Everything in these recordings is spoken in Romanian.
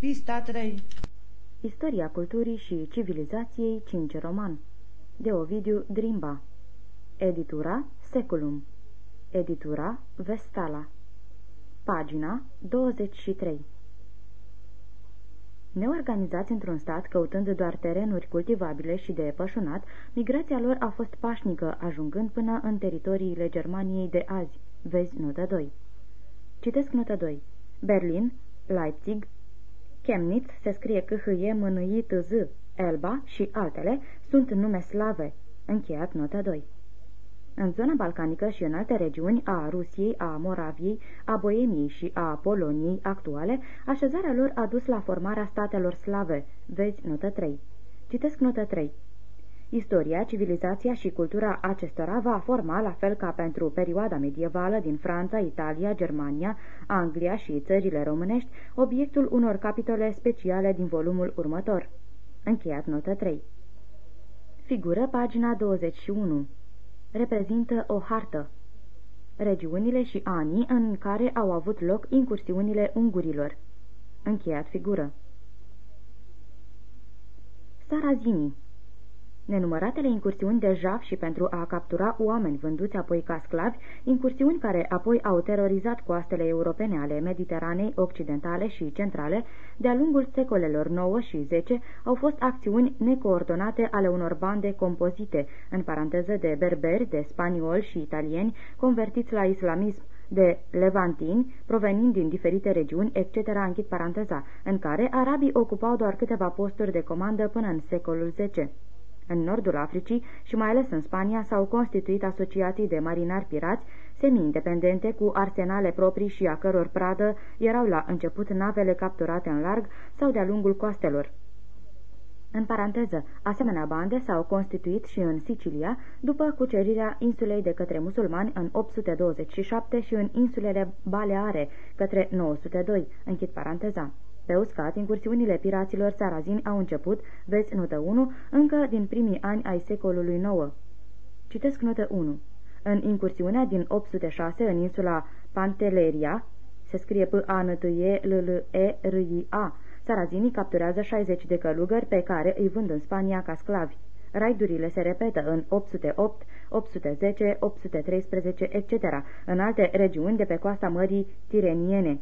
Pista 3 Istoria culturii și civilizației 5 roman De Ovidiu Drimba Editura Seculum Editura Vestala Pagina 23 Neorganizați într-un stat, căutând doar terenuri cultivabile și de pășunat, migrația lor a fost pașnică, ajungând până în teritoriile Germaniei de azi. Vezi notă 2. Citesc notă 2. Berlin, Leipzig, Chemnitz se scrie c h e m n i t z Elba și altele sunt nume slave. Încheiat nota 2. În zona balcanică și în alte regiuni a Rusiei, a Moraviei, a Boemiei și a Poloniei actuale, așezarea lor a dus la formarea statelor slave. Vezi notă 3. Citesc notă 3. Istoria, civilizația și cultura acestora va forma, la fel ca pentru perioada medievală din Franța, Italia, Germania, Anglia și țările românești, obiectul unor capitole speciale din volumul următor. Încheiat notă 3. Figură pagina 21. Reprezintă o hartă. Regiunile și anii în care au avut loc incursiunile ungurilor. Încheiat figură. Sarazinii Nenumăratele incursiuni de jaf și pentru a captura oameni vânduți apoi ca sclavi, incursiuni care apoi au terorizat coastele europene ale Mediteranei occidentale și centrale, de-a lungul secolelor 9 și 10 au fost acțiuni necoordonate ale unor bande compozite, în paranteză de berberi, de spanioli și italieni, convertiți la islamism, de levantini, provenind din diferite regiuni, etc., închid paranteza, în care arabii ocupau doar câteva posturi de comandă până în secolul X. În nordul Africii și mai ales în Spania s-au constituit asociații de marinari pirați semi-independente cu arsenale proprii și a căror pradă erau la început navele capturate în larg sau de-a lungul coastelor. În paranteză, asemenea bande s-au constituit și în Sicilia, după cucerirea insulei de către musulmani în 827 și în insulele Baleare către 902, închid paranteza. Pe uscat, incursiunile piraților sarazini au început, vezi notă 1, încă din primii ani ai secolului IX. Citesc notă 1. În incursiunea din 806 în insula Panteleria, se scrie p a n t e l l e r i a Sarazinii capturează 60 de călugări pe care îi vând în Spania ca sclavi. Raidurile se repetă în 808, 810, 813, etc., în alte regiuni de pe coasta mării Tireniene.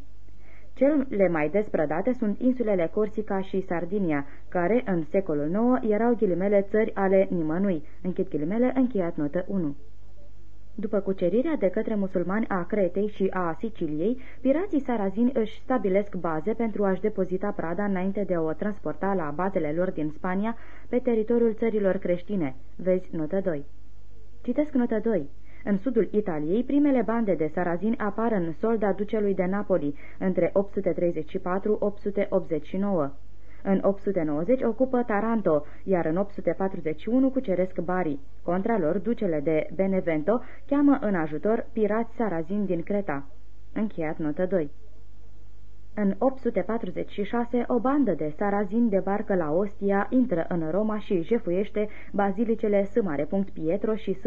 Cele mai desprădate sunt insulele Corsica și Sardinia, care în secolul IX erau ghilimele țări ale nimănui. Închid ghilimele, încheiat notă 1. După cucerirea de către musulmani a Cretei și a Siciliei, pirații sarazini își stabilesc baze pentru a-și depozita prada înainte de a o transporta la bazele lor din Spania pe teritoriul țărilor creștine. Vezi notă 2. Citesc notă 2. În sudul Italiei, primele bande de sarazini apar în solda ducelui de Napoli între 834-889. În 890 ocupă Taranto, iar în 841 cuceresc Bari. Contra lor, ducele de Benevento cheamă în ajutor pirați sarazini din Creta. Încheiat notă 2 în 846, o bandă de sarazin debarcă la Ostia, intră în Roma și jefuiește bazilicele S. Pietro și S.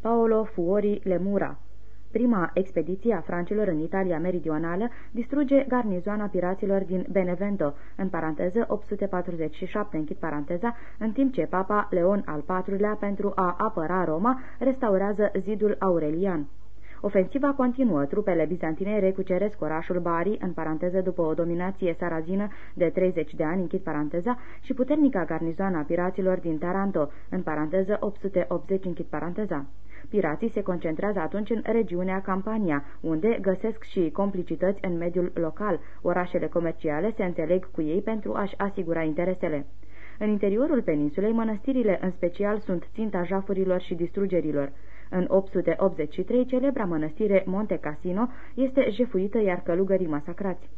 Paolo Fuori Lemura. Prima expediție a francilor în Italia meridională distruge garnizoana piraților din Benevento, în paranteză 847, închid paranteza, în timp ce papa Leon al IV-lea, pentru a apăra Roma, restaurează zidul Aurelian. Ofensiva continuă, trupele bizantine recuceresc orașul Bari, în paranteză după o dominație sarazină de 30 de ani, închid paranteza, și puternica garnizoană a piraților din Taranto, în paranteză 880, închid paranteza. Pirații se concentrează atunci în regiunea Campania, unde găsesc și complicități în mediul local. Orașele comerciale se înțeleg cu ei pentru a-și asigura interesele. În interiorul peninsulei, mănăstirile în special sunt ținta jafurilor și distrugerilor. În 883, celebra mănăstire Monte Cassino este jefuită, iar călugării masacrați.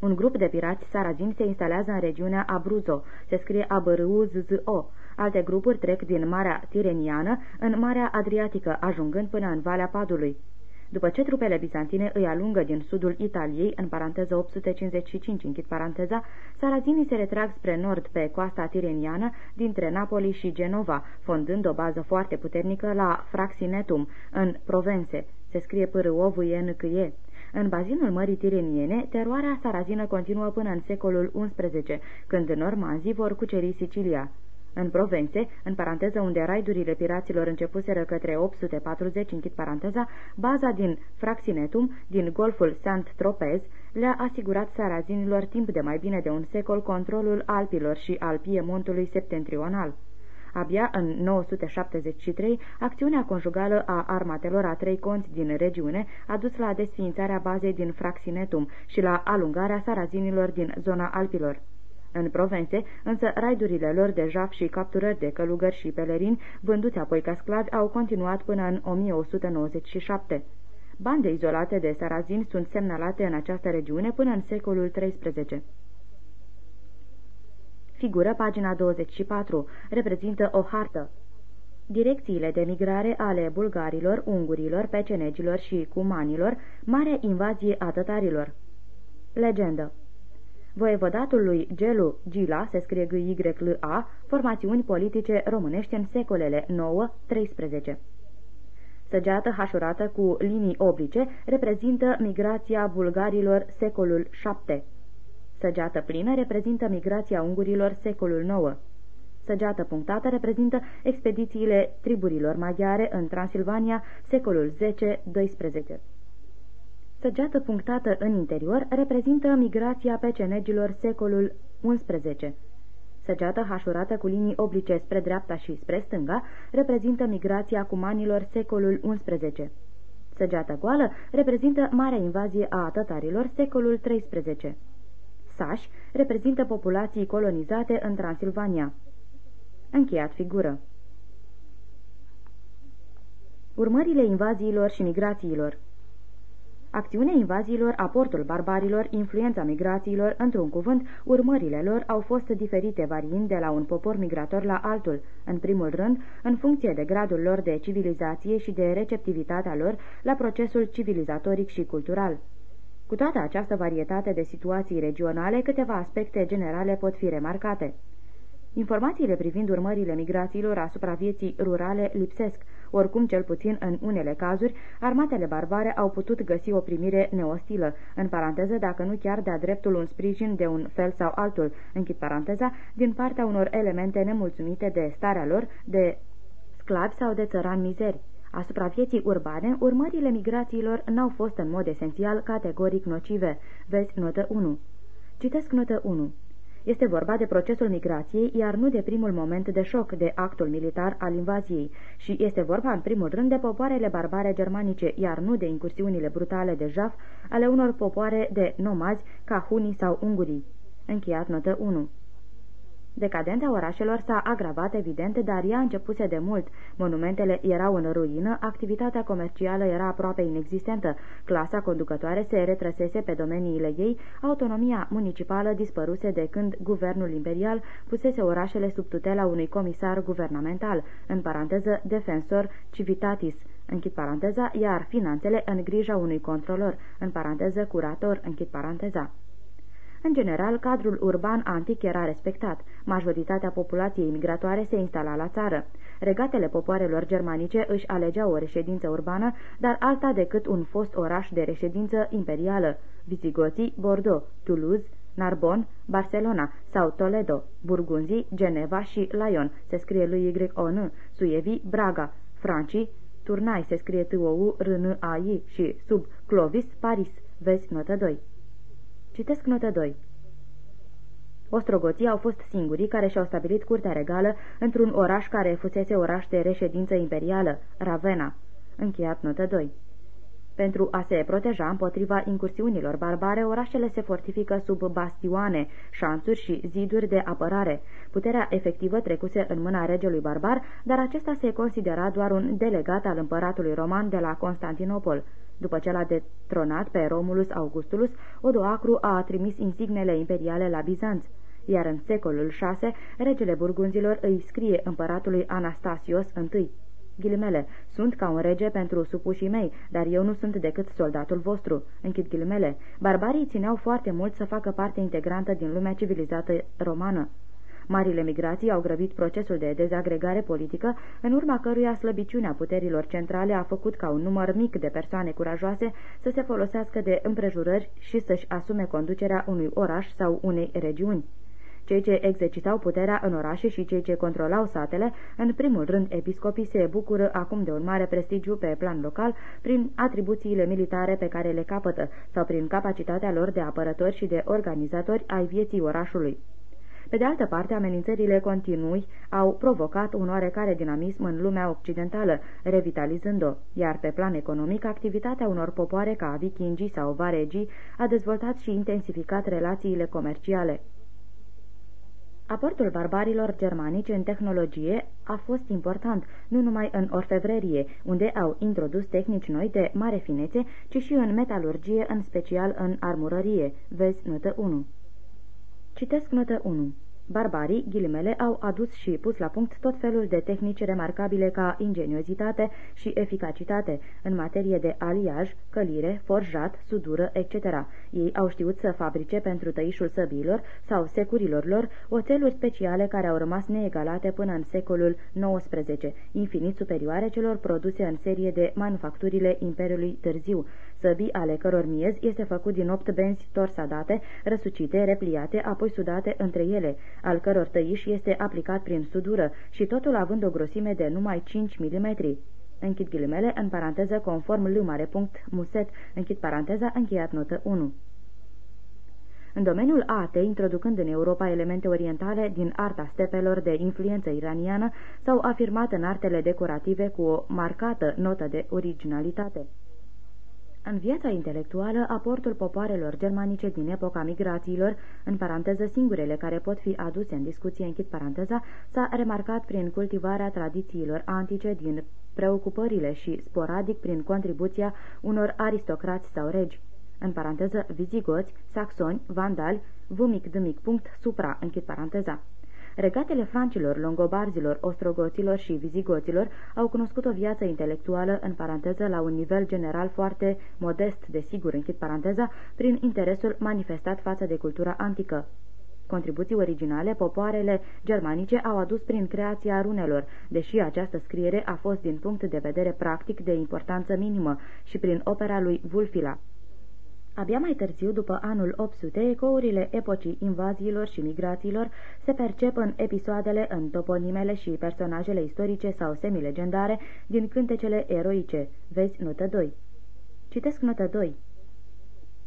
Un grup de pirați sarazini se instalează în regiunea Abruzzo, se scrie A-B-R-U-Z-Z-O. Alte grupuri trec din Marea Tireniană în Marea Adriatică, ajungând până în Valea Padului. După ce trupele bizantine îi alungă din sudul Italiei, în paranteză 855, închid paranteza, sarazinii se retrag spre nord pe coasta tireniană dintre Napoli și Genova, fondând o bază foarte puternică la Fraxinetum, în Provence. Se scrie p r o v n c -e. În bazinul Mării Tireniene, teroarea sarazină continuă până în secolul XI, când normanzii vor cuceri Sicilia. În Provence, în paranteză unde raidurile piraților începuseră către 840, închid paranteza, baza din Fraxinetum, din golful Saint-Tropez, le-a asigurat sarazinilor timp de mai bine de un secol controlul Alpilor și al Piemontului septentrional. Abia în 973, acțiunea conjugală a armatelor a trei conți din regiune a dus la desființarea bazei din Fraxinetum și la alungarea sarazinilor din zona Alpilor. În Provence, însă, raidurile lor de jaf și capturări de călugări și pelerini, vânduți apoi ca sclavi, au continuat până în 1197. Bande izolate de sarazini sunt semnalate în această regiune până în secolul XIII. Figură pagina 24. Reprezintă o hartă. Direcțiile de migrare ale bulgarilor, ungurilor, pecenegilor și cumanilor, mare invazie a tătarilor. Legendă Voievodatul lui Gelu Gila, se scrie g y l a formațiuni politice românești în secolele 9-13. Săgeată hașurată cu linii oblice reprezintă migrația bulgarilor secolul 7. Săgeată plină reprezintă migrația ungurilor secolul 9. Săgeată punctată reprezintă expedițiile triburilor maghiare în Transilvania secolul 10-12. Săgeată punctată în interior reprezintă migrația pecenegilor secolul XI. Săgeată hașurată cu linii oblice spre dreapta și spre stânga reprezintă migrația cumanilor secolul XI. Săgeată goală reprezintă marea invazie a tătarilor secolul XIII. Sași reprezintă populații colonizate în Transilvania. Încheiat figură. Urmările invaziilor și migrațiilor Acțiunea invaziilor, aportul barbarilor, influența migrațiilor, într-un cuvânt, urmările lor au fost diferite variind de la un popor migrator la altul, în primul rând, în funcție de gradul lor de civilizație și de receptivitatea lor la procesul civilizatoric și cultural. Cu toată această varietate de situații regionale, câteva aspecte generale pot fi remarcate. Informațiile privind urmările migrațiilor asupra vieții rurale lipsesc, oricum cel puțin în unele cazuri, armatele barbare au putut găsi o primire neostilă, în paranteză dacă nu chiar de-a dreptul un sprijin de un fel sau altul, închid paranteza, din partea unor elemente nemulțumite de starea lor, de sclavi sau de țărani mizeri. Asupra vieții urbane, urmările migrațiilor n-au fost în mod esențial categoric nocive. Vezi notă 1. Citesc notă 1. Este vorba de procesul migrației, iar nu de primul moment de șoc, de actul militar al invaziei. Și este vorba în primul rând de popoarele barbare germanice, iar nu de incursiunile brutale de jaf ale unor popoare de nomazi ca hunii sau ungurii. Încheiat notă 1 Decadența orașelor s-a agravat evident, dar ea începuse de mult. Monumentele erau în ruină, activitatea comercială era aproape inexistentă, clasa conducătoare se retrăsese pe domeniile ei, autonomia municipală dispăruse de când guvernul imperial pusese orașele sub tutela unui comisar guvernamental, în paranteză defensor civitatis, închid paranteza, iar finanțele în grija unui controlor, în paranteză curator, închid paranteza. În general, cadrul urban antic era respectat. Majoritatea populației migratoare se instala la țară. Regatele popoarelor germanice își alegeau o reședință urbană, dar alta decât un fost oraș de reședință imperială. Visigoții, Bordeaux, Toulouse, Narbonne, Barcelona sau Toledo, Burgunzii, Geneva și Lyon, se scrie lui Y-O-N, Suevi, Braga, Francii, Turnai, se scrie t o u r n a i și sub Clovis, Paris, vezi notă 2. Citesc notă 2. Ostrogoții au fost singurii care și-au stabilit curtea regală într-un oraș care fusese oraș de reședință imperială, Ravenna. Încheiat notă 2. Pentru a se proteja împotriva incursiunilor barbare, orașele se fortifică sub bastioane, șanțuri și ziduri de apărare. Puterea efectivă trecuse în mâna regelui barbar, dar acesta se considera doar un delegat al împăratului roman de la Constantinopol. După ce l-a detronat pe Romulus Augustulus, Odoacru a trimis insignele imperiale la Bizanț iar în secolul VI, regele burgunzilor îi scrie împăratului Anastasios I. Ghilimele, sunt ca un rege pentru supușii mei, dar eu nu sunt decât soldatul vostru. Închid ghilimele. Barbarii țineau foarte mult să facă parte integrantă din lumea civilizată romană. Marile migrații au grăbit procesul de dezagregare politică, în urma căruia slăbiciunea puterilor centrale a făcut ca un număr mic de persoane curajoase să se folosească de împrejurări și să-și asume conducerea unui oraș sau unei regiuni. Cei ce exercitau puterea în orașe și cei ce controlau satele, în primul rând episcopii, se bucură acum de un mare prestigiu pe plan local prin atribuțiile militare pe care le capătă sau prin capacitatea lor de apărători și de organizatori ai vieții orașului. Pe de altă parte, amenințările continui au provocat un oarecare dinamism în lumea occidentală, revitalizând-o, iar pe plan economic, activitatea unor popoare ca vikingii sau varegii a dezvoltat și intensificat relațiile comerciale. Aportul barbarilor germanici în tehnologie a fost important, nu numai în orfevrerie, unde au introdus tehnici noi de mare finețe, ci și în metalurgie, în special în armurărie. Vezi notă 1. Citesc notă 1. Barbarii, ghilimele, au adus și pus la punct tot felul de tehnici remarcabile ca ingeniozitate și eficacitate în materie de aliaj, călire, forjat, sudură, etc. Ei au știut să fabrice pentru tăișul săbilor sau securilor lor oțeluri speciale care au rămas neegalate până în secolul XIX, infinit superioare celor produse în serie de manufacturile Imperiului Târziu, săbii ale căror miez este făcut din opt benzi torsadate, răsucite, repliate, apoi sudate între ele, al căror tăiș este aplicat prin sudură și totul având o grosime de numai 5 mm. Închid ghilimele, în paranteză, conform lumare punct muset, închid paranteza, încheiat notă 1. În domeniul arte, introducând în Europa elemente orientale din arta stepelor de influență iraniană, s-au afirmat în artele decorative cu o marcată notă de originalitate. În viața intelectuală, aportul popoarelor germanice din epoca migrațiilor, în paranteză singurele care pot fi aduse în discuție, închid paranteza, s-a remarcat prin cultivarea tradițiilor antice din preocupările și sporadic prin contribuția unor aristocrați sau regi. În paranteză, vizigoți, saxoni, vandali, vumic dâmic punct, supra, închid paranteza. Regatele francilor, longobarzilor, ostrogoților și vizigoților au cunoscut o viață intelectuală, în paranteză, la un nivel general foarte modest, desigur, închid paranteza, prin interesul manifestat față de cultura antică. Contribuții originale, popoarele germanice au adus prin creația runelor, deși această scriere a fost din punct de vedere practic de importanță minimă și prin opera lui Vulfila. Abia mai târziu, după anul 800, ecourile epocii invaziilor și migrațiilor se percep în episoadele, în toponimele și personajele istorice sau semilegendare din cântecele eroice. Vezi notă 2. Citesc notă 2.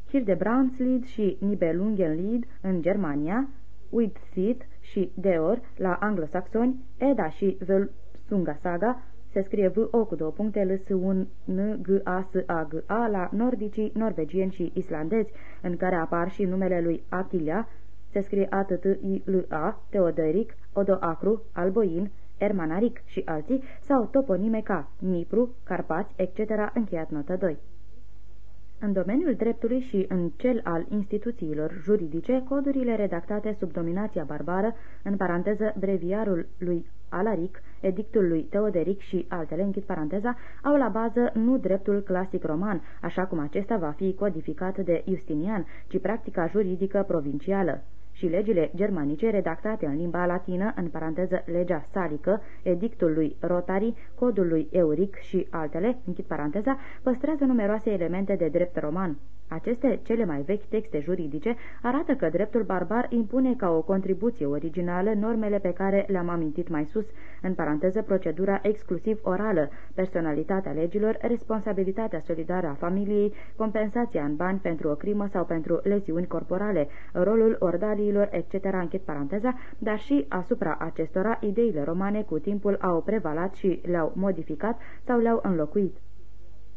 Hildebrandslied și Nibelungenlied în Germania, Uidsit și Deor la anglosaxoni, Eda și Völsunga Saga se scrie v o cu două puncte l s un n g a s a g a la nordicii, norvegieni și islandezi, în care apar și numele lui Attila, se scrie a t t i l a Teodoric, Odoacru, Alboin, Ermanaric și alții, sau toponime ca Nipru, Carpați, etc., încheiat notă 2. În domeniul dreptului și în cel al instituțiilor juridice, codurile redactate sub dominația barbară, în paranteză breviarul lui Alaric, edictul lui Teoderic și altele, închid paranteza, au la bază nu dreptul clasic roman, așa cum acesta va fi codificat de Justinian, ci practica juridică provincială și legile germanice redactate în limba latină, în paranteză legea salică, edictul lui Rotari, codul lui Euric și altele, închid paranteza, păstrează numeroase elemente de drept roman. Aceste cele mai vechi texte juridice arată că dreptul barbar impune ca o contribuție originală normele pe care le-am amintit mai sus, în paranteză procedura exclusiv orală, personalitatea legilor, responsabilitatea solidară a familiei, compensația în bani pentru o crimă sau pentru leziuni corporale, rolul ordaliilor, etc., închid paranteza, dar și asupra acestora ideile romane cu timpul au prevalat și le-au modificat sau le-au înlocuit.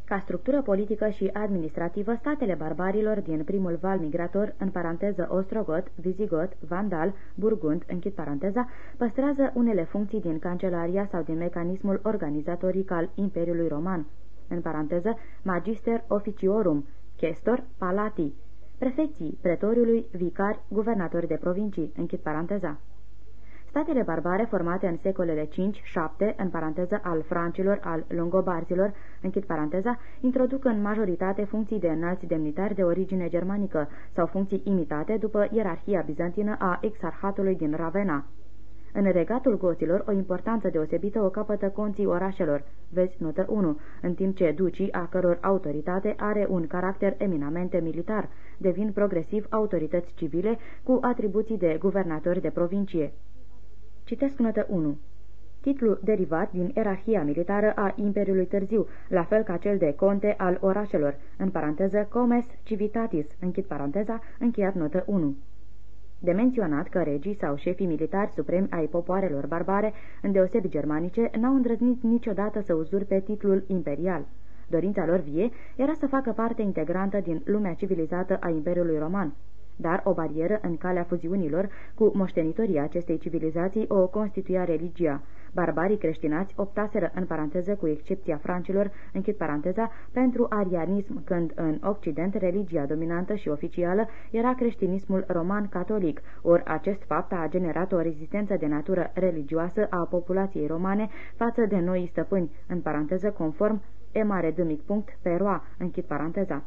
Ca structură politică și administrativă, statele barbarilor din primul val migrator, în paranteză ostrogot, vizigot, vandal, burgund, închid paranteza, păstrează unele funcții din cancelaria sau din mecanismul organizatoric al Imperiului Roman, în paranteză magister officiorum, chestor, palati, prefecții pretoriului, vicari, guvernatori de provincii, închid paranteza. Statele barbare formate în secolele 5-7, în paranteză al francilor, al longobarzilor, închid paranteza, introduc în majoritate funcții de înalți demnitari de origine germanică sau funcții imitate după ierarhia bizantină a exarhatului din Ravenna. În regatul goților, o importanță deosebită o capătă conții orașelor, vezi notă 1, în timp ce ducii, a căror autoritate are un caracter eminamente militar, devin progresiv autorități civile cu atribuții de guvernatori de provincie. Citesc notă 1 titlu derivat din erarhia militară a Imperiului Târziu, la fel ca cel de conte al orașelor, în paranteză comes civitatis, închid paranteza, încheiat notă 1. De menționat că regii sau șefii militari supremi ai popoarelor barbare, îndeosebi germanice, n-au îndrăznit niciodată să uzurpe titlul imperial. Dorința lor vie era să facă parte integrantă din lumea civilizată a Imperiului Roman dar o barieră în calea fuziunilor cu moștenitorii acestei civilizații o constituia religia. Barbarii creștinați optaseră în paranteză cu excepția francilor, închid paranteza, pentru arianism, când în Occident religia dominantă și oficială era creștinismul roman-catolic, ori acest fapt a generat o rezistență de natură religioasă a populației romane față de noi stăpâni, în paranteză conform e mare d mic punct, peroa, închid paranteza.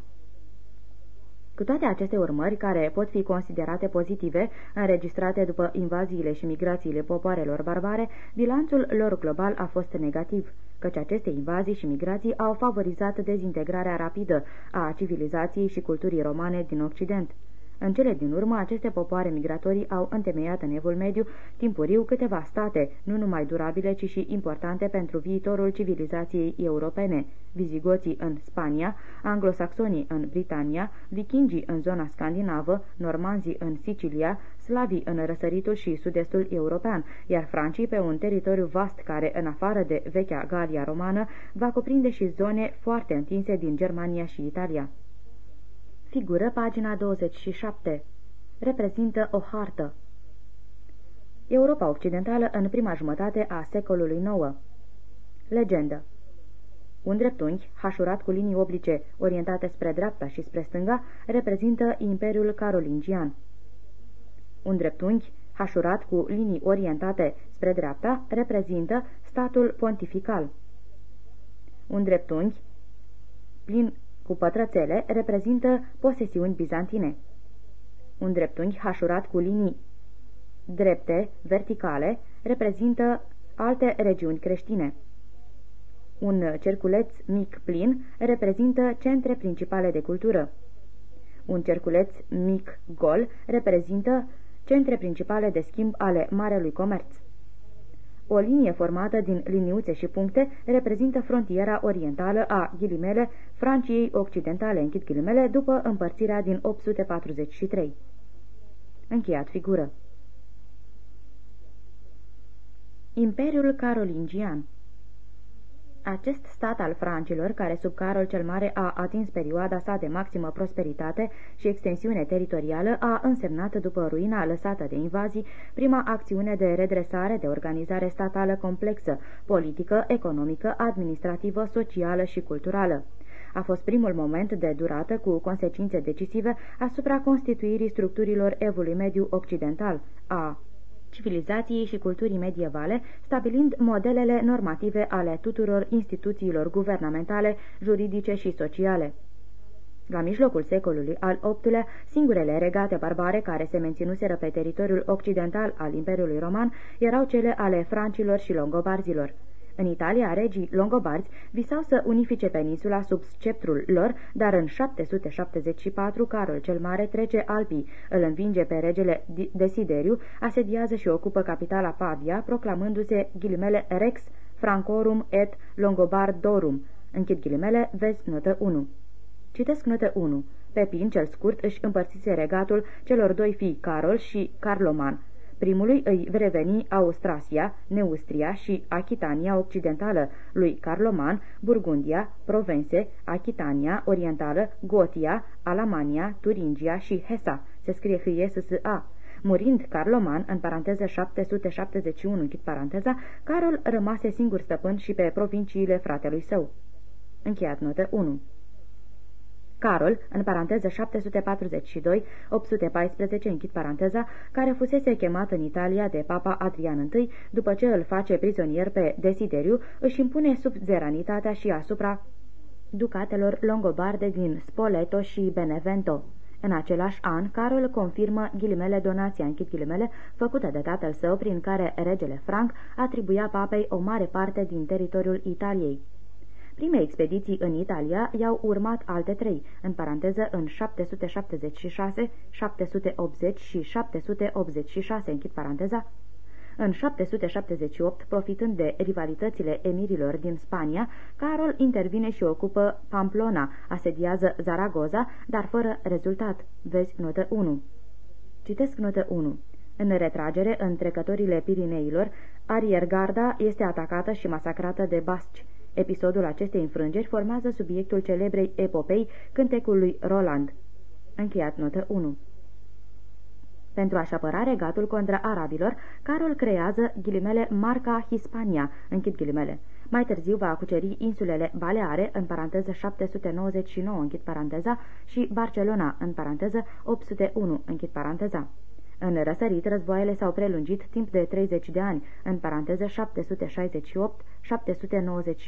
Cu toate aceste urmări, care pot fi considerate pozitive, înregistrate după invaziile și migrațiile popoarelor barbare, bilanțul lor global a fost negativ, căci aceste invazii și migrații au favorizat dezintegrarea rapidă a civilizației și culturii romane din Occident. În cele din urmă, aceste popoare migratorii au întemeiat în evul mediu timpuriu câteva state, nu numai durabile, ci și importante pentru viitorul civilizației europene, vizigoții în Spania, anglosaxonii în Britania, vikingii în zona scandinavă, normanzii în Sicilia, slavii în răsăritul și sud-estul european, iar francii pe un teritoriu vast care, în afară de vechea Galia romană, va cuprinde și zone foarte întinse din Germania și Italia. Figură pagina 27. Reprezintă o hartă. Europa Occidentală în prima jumătate a secolului IX. Legendă Un dreptunghi, hașurat cu linii oblice orientate spre dreapta și spre stânga, reprezintă Imperiul Carolingian. Un dreptunghi, hașurat cu linii orientate spre dreapta, reprezintă statul pontifical. Un dreptunghi, plin cu pătrățele reprezintă posesiuni bizantine. Un dreptunghi hașurat cu linii drepte, verticale, reprezintă alte regiuni creștine. Un cerculeț mic plin reprezintă centre principale de cultură. Un cerculeț mic gol reprezintă centre principale de schimb ale Marelui Comerț. O linie formată din liniuțe și puncte reprezintă frontiera orientală a ghilimele Franciei Occidentale, închid ghilimele, după împărțirea din 843. Încheiat figură. Imperiul Carolingian acest stat al francilor, care sub Carol cel Mare a atins perioada sa de maximă prosperitate și extensiune teritorială, a însemnat după ruina lăsată de invazii prima acțiune de redresare de organizare statală complexă, politică, economică, administrativă, socială și culturală. A fost primul moment de durată cu consecințe decisive asupra constituirii structurilor evului mediu occidental, a civilizației și culturii medievale, stabilind modelele normative ale tuturor instituțiilor guvernamentale, juridice și sociale. La mijlocul secolului al VIII-lea, singurele regate barbare care se menținuseră pe teritoriul occidental al Imperiului Roman erau cele ale francilor și longobarzilor. În Italia, regii longobarzi visau să unifice peninsula sub sceptrul lor, dar în 774 Carol cel Mare trece Alpii, îl învinge pe regele Desideriu, asediază și ocupă capitala Pavia, proclamându-se ghilimele Rex Francorum et Longobardorum. Închid ghilimele, vezi notă 1. Citesc notă 1. Pepin cel scurt își împărțise regatul celor doi fii Carol și Carloman. Primului îi reveni Austrasia, Neustria și Achitania Occidentală, lui Carloman, Burgundia, Provence, Achitania Orientală, Gotia, Alamania, Turingia și Hesa. Se scrie H-E-S-S-A. Murind Carloman, în paranteză 771, închid paranteza, Carol rămase singur stăpân și pe provinciile fratelui său. Încheiat notă 1. Carol, în paranteză 742-814, închid paranteza, care fusese chemat în Italia de papa Adrian I, după ce îl face prizonier pe Desideriu, își impune zeranitatea și asupra ducatelor longobarde din Spoleto și Benevento. În același an, Carol confirmă ghilimele donația închid ghilimele făcută de tatăl său prin care regele Frank atribuia papei o mare parte din teritoriul Italiei. Prime expediții în Italia i-au urmat alte trei, în paranteză în 776, 780 și 786, închid paranteza, în 778, profitând de rivalitățile emirilor din Spania, Carol intervine și ocupă Pamplona, asediază Zaragoza, dar fără rezultat. Vezi notă 1. Citesc notă 1. În retragere, în trecătorile Pirineilor, ariergarda este atacată și masacrată de basci. Episodul acestei înfrângeri formează subiectul celebrei epopei cântecul lui Roland. Încheiat notă 1. Pentru a-și apăra regatul contra arabilor, Carol creează ghilimele Marca Hispania, închid ghilimele. Mai târziu va cuceri insulele Baleare, în paranteză 799, închid paranteza, și Barcelona, în paranteză 801, închid paranteza. În răsărit, războaiele s-au prelungit timp de 30 de ani, în paranteză 768-799,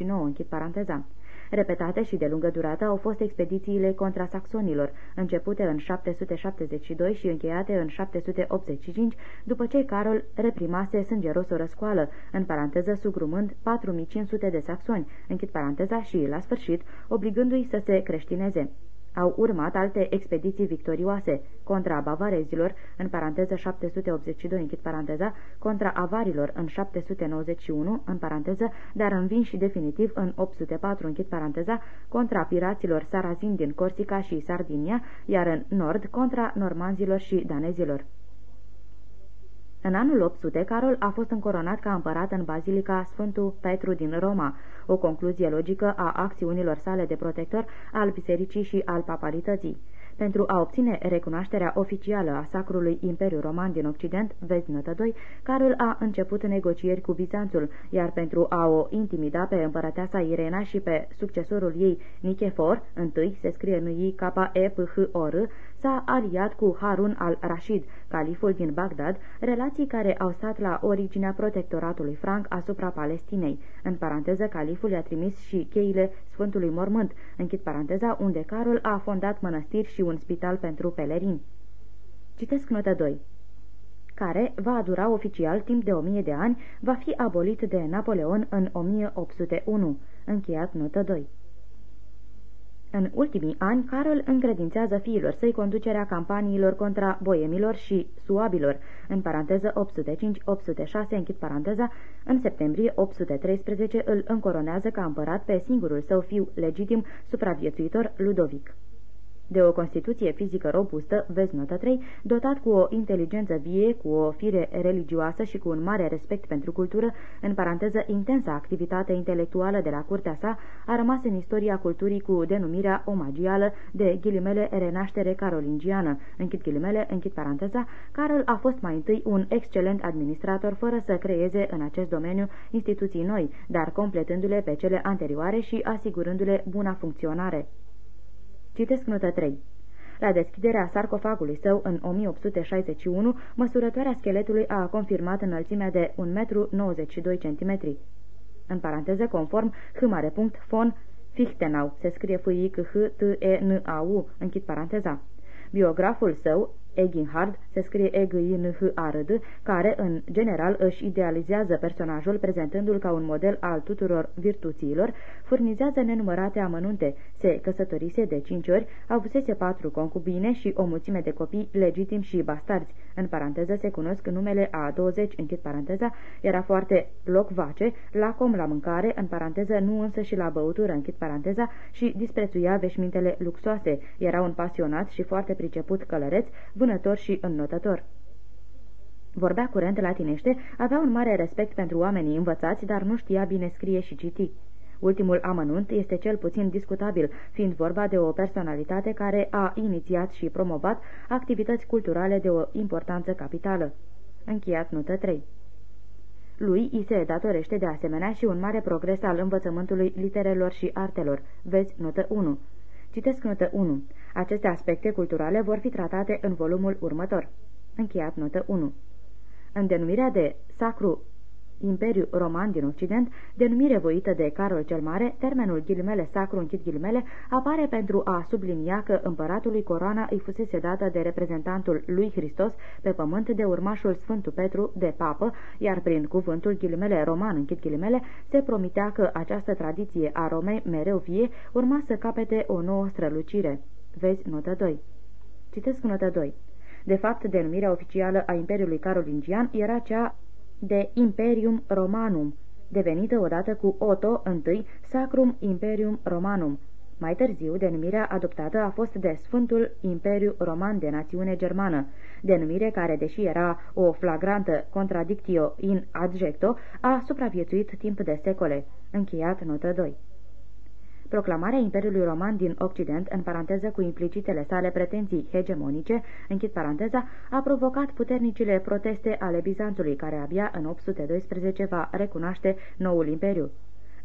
închid paranteza. Repetate și de lungă durată au fost expedițiile contra saxonilor, începute în 772 și încheiate în 785, după ce Carol reprimase sângeros o răscoală, în paranteză sugrumând 4500 de saxoni, închid paranteza și, la sfârșit, obligându-i să se creștineze. Au urmat alte expediții victorioase contra bavarezilor, în paranteză 782, închid paranteza, contra avarilor în 791, în paranteză, dar învinși definitiv în 804, închid paranteza, contra piraților sarazin din Corsica și Sardinia, iar în nord contra normanzilor și danezilor. În anul 800, Carol a fost încoronat ca împărat în Bazilica Sfântul Petru din Roma, o concluzie logică a acțiunilor sale de protector al bisericii și al papalității. Pentru a obține recunoașterea oficială a Sacrului Imperiu Roman din Occident, vezi notă 2, Carol a început negocieri cu Bizanțul, iar pentru a o intimida pe împărăteasa Irena și pe succesorul ei Nichefor, întâi se scrie n i k e p h o r s-a aliat cu Harun al-Rashid, califul din Bagdad, relații care au stat la originea protectoratului franc asupra Palestinei. În paranteză, califul i-a trimis și cheile Sfântului Mormânt, închid paranteza, unde Carol a fondat mănăstiri și un spital pentru pelerini. Citesc notă 2 care va dura oficial timp de o mie de ani, va fi abolit de Napoleon în 1801. Încheiat notă 2. În ultimii ani, Carol încredințează fiilor săi conducerea campaniilor contra boemilor și suabilor, în paranteză 805-806, închid paranteza, în septembrie 813 îl încoronează ca împărat pe singurul său fiu legitim supraviețuitor Ludovic de o constituție fizică robustă, vezi notă 3, dotat cu o inteligență vie, cu o fire religioasă și cu un mare respect pentru cultură, în paranteză intensa activitate intelectuală de la curtea sa, a rămas în istoria culturii cu denumirea omagială de ghilimele renaștere carolingiană, închid ghilimele, închid paranteza, Carol a fost mai întâi un excelent administrator fără să creeze în acest domeniu instituții noi, dar completându-le pe cele anterioare și asigurându-le buna funcționare. Citesc notă 3. La deschiderea sarcofagului său în 1861, măsurătoarea scheletului a confirmat înălțimea de 1,92 cm. În paranteză, conform H. Fon Fichtenau, se scrie f i c h t e n a u închid paranteza. Biograful său, Eginhard, se scrie e g i n h a r d care, în general, își idealizează personajul prezentându-l ca un model al tuturor virtuților, furnizează nenumărate amănunte, se căsătorise de cinci ori, avusese patru concubine și o mulțime de copii legitimi și bastarzi. În paranteză se cunosc numele a 20, închid paranteza, era foarte locvace, lacom la mâncare, în paranteză nu însă și la băutură, închid paranteza, și disprețuia veșmintele luxoase. Era un pasionat și foarte priceput călăreț, vânător și înnotător. Vorbea curent latinește, avea un mare respect pentru oamenii învățați, dar nu știa bine scrie și citi. Ultimul amănunt este cel puțin discutabil, fiind vorba de o personalitate care a inițiat și promovat activități culturale de o importanță capitală. Încheiat notă 3 lui îi se datorește de asemenea și un mare progres al învățământului literelor și artelor. Vezi notă 1. Citesc notă 1. Aceste aspecte culturale vor fi tratate în volumul următor. Încheiat notă 1. În denumirea de Sacru Imperiu Roman din Occident, denumire voită de Carol cel Mare, termenul ghilimele sacru închid ghilimele, apare pentru a sublinia că împăratului coroana îi fusese dată de reprezentantul lui Hristos pe pământ de urmașul Sfântul Petru de papă, iar prin cuvântul ghilimele roman închid ghilimele se promitea că această tradiție a Romei mereu vie urma să capete o nouă strălucire. Vezi notă 2. Citesc notă 2. De fapt, denumirea oficială a Imperiului Carolingian era cea de Imperium Romanum, devenită odată cu Otto I Sacrum Imperium Romanum. Mai târziu, denumirea adoptată a fost de Sfântul Imperiu Roman de națiune germană, denumire care, deși era o flagrantă contradictio in adjecto, a supraviețuit timp de secole. Încheiat notă 2. Proclamarea Imperiului Roman din Occident, în paranteză cu implicitele sale pretenții hegemonice, închid paranteza, a provocat puternicile proteste ale Bizanțului, care abia în 812 va recunoaște noul imperiu.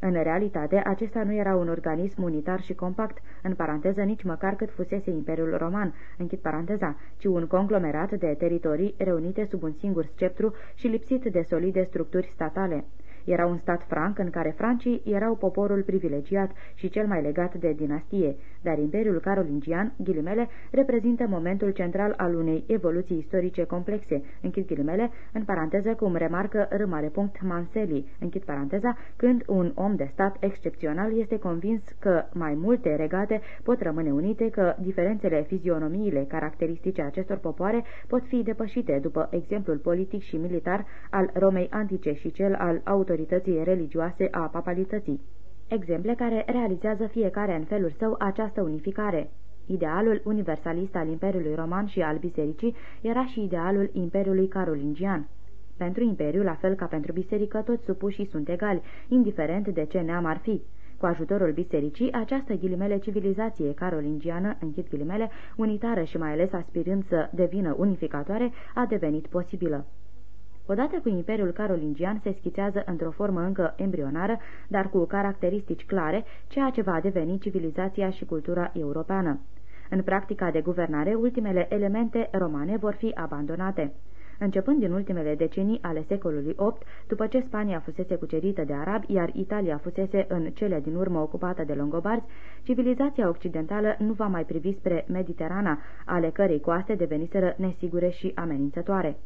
În realitate, acesta nu era un organism unitar și compact, în paranteză nici măcar cât fusese Imperiul Roman, închid paranteza, ci un conglomerat de teritorii reunite sub un singur sceptru și lipsit de solide structuri statale. Era un stat franc în care francii erau poporul privilegiat și cel mai legat de dinastie, dar Imperiul Carolingian, ghilimele, reprezintă momentul central al unei evoluții istorice complexe, închid ghilimele, în paranteză cum remarcă râmare punct Manseli, închid paranteza, când un om de stat excepțional este convins că mai multe regate pot rămâne unite, că diferențele fizionomiile caracteristice acestor popoare pot fi depășite după exemplul politic și militar al Romei antice și cel al autorității religioase a papalității exemple care realizează fiecare în felul său această unificare. Idealul universalist al Imperiului Roman și al Bisericii era și idealul Imperiului Carolingian. Pentru Imperiu, la fel ca pentru biserică, toți supușii sunt egali, indiferent de ce neam ar fi. Cu ajutorul bisericii, această ghilimele civilizație carolingiană, închid ghilimele, unitară și mai ales aspirând să devină unificatoare, a devenit posibilă. Odată cu Imperiul Carolingian se schițează într-o formă încă embrionară, dar cu caracteristici clare, ceea ce va deveni civilizația și cultura europeană. În practica de guvernare, ultimele elemente romane vor fi abandonate. Începând din ultimele decenii ale secolului VIII, după ce Spania fusese cucerită de arabi, iar Italia fusese în cele din urmă ocupată de longobarzi, civilizația occidentală nu va mai privi spre Mediterana, ale cărei coaste deveniseră nesigure și amenințătoare.